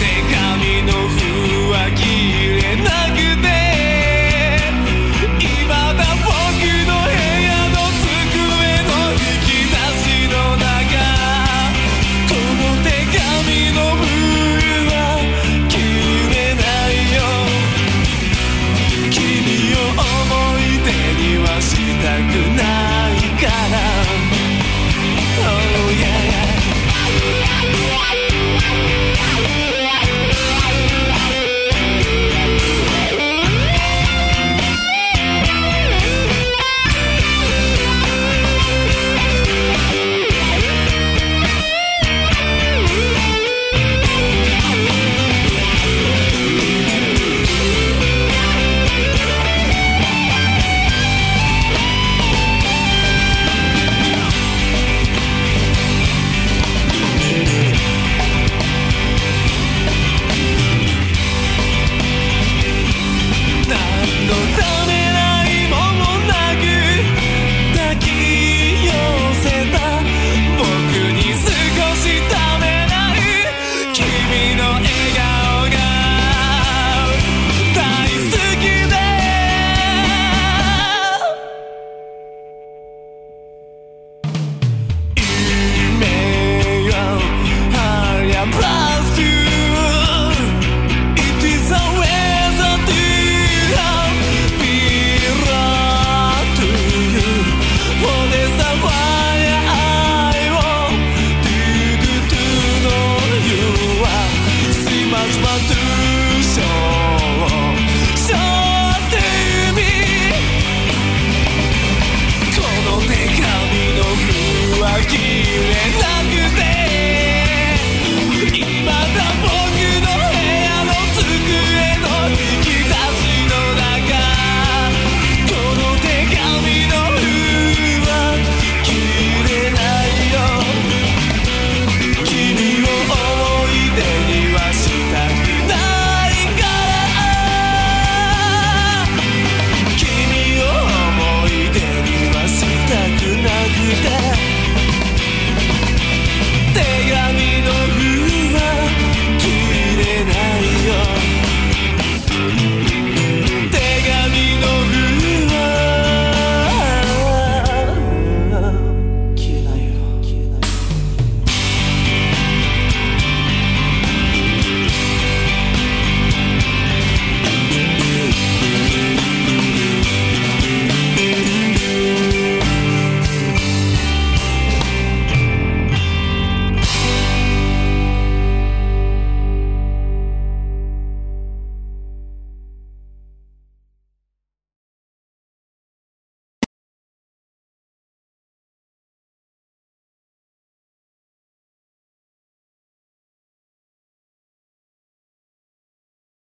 they got